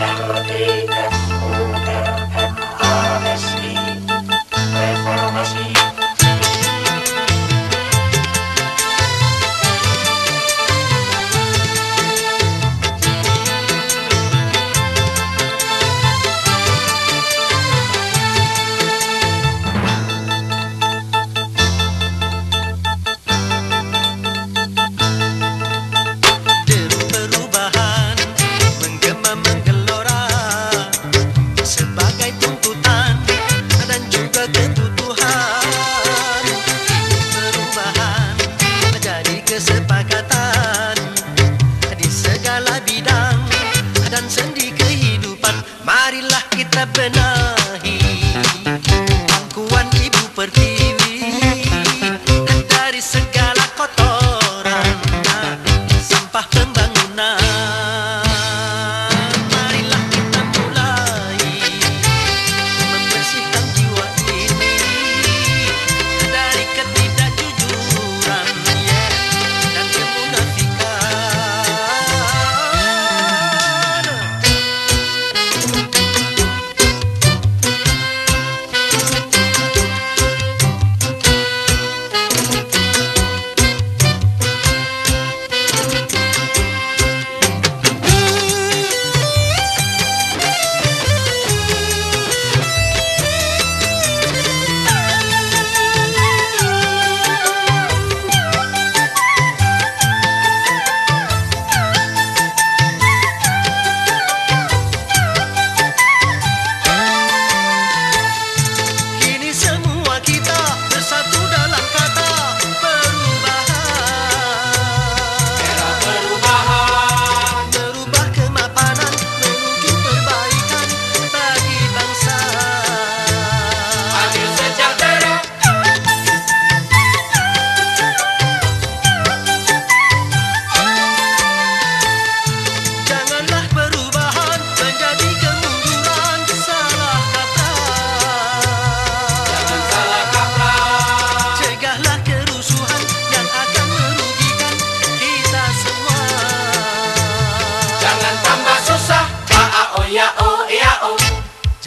melody.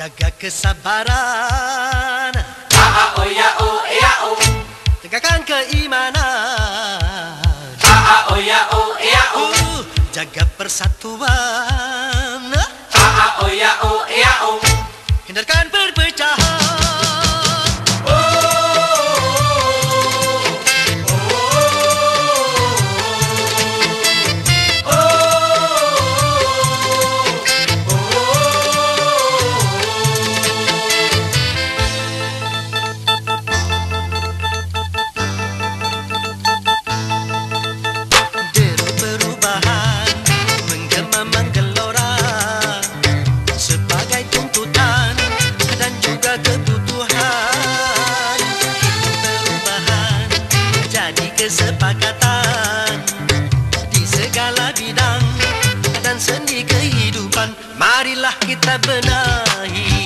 Jaga kesabaran. A o ya o e a o Tegakkan keimanan. A o ya o e a o uh, Jaga persatuan kesepakatan di segala bidang dan sendi kehidupan. Marilah kita benahi.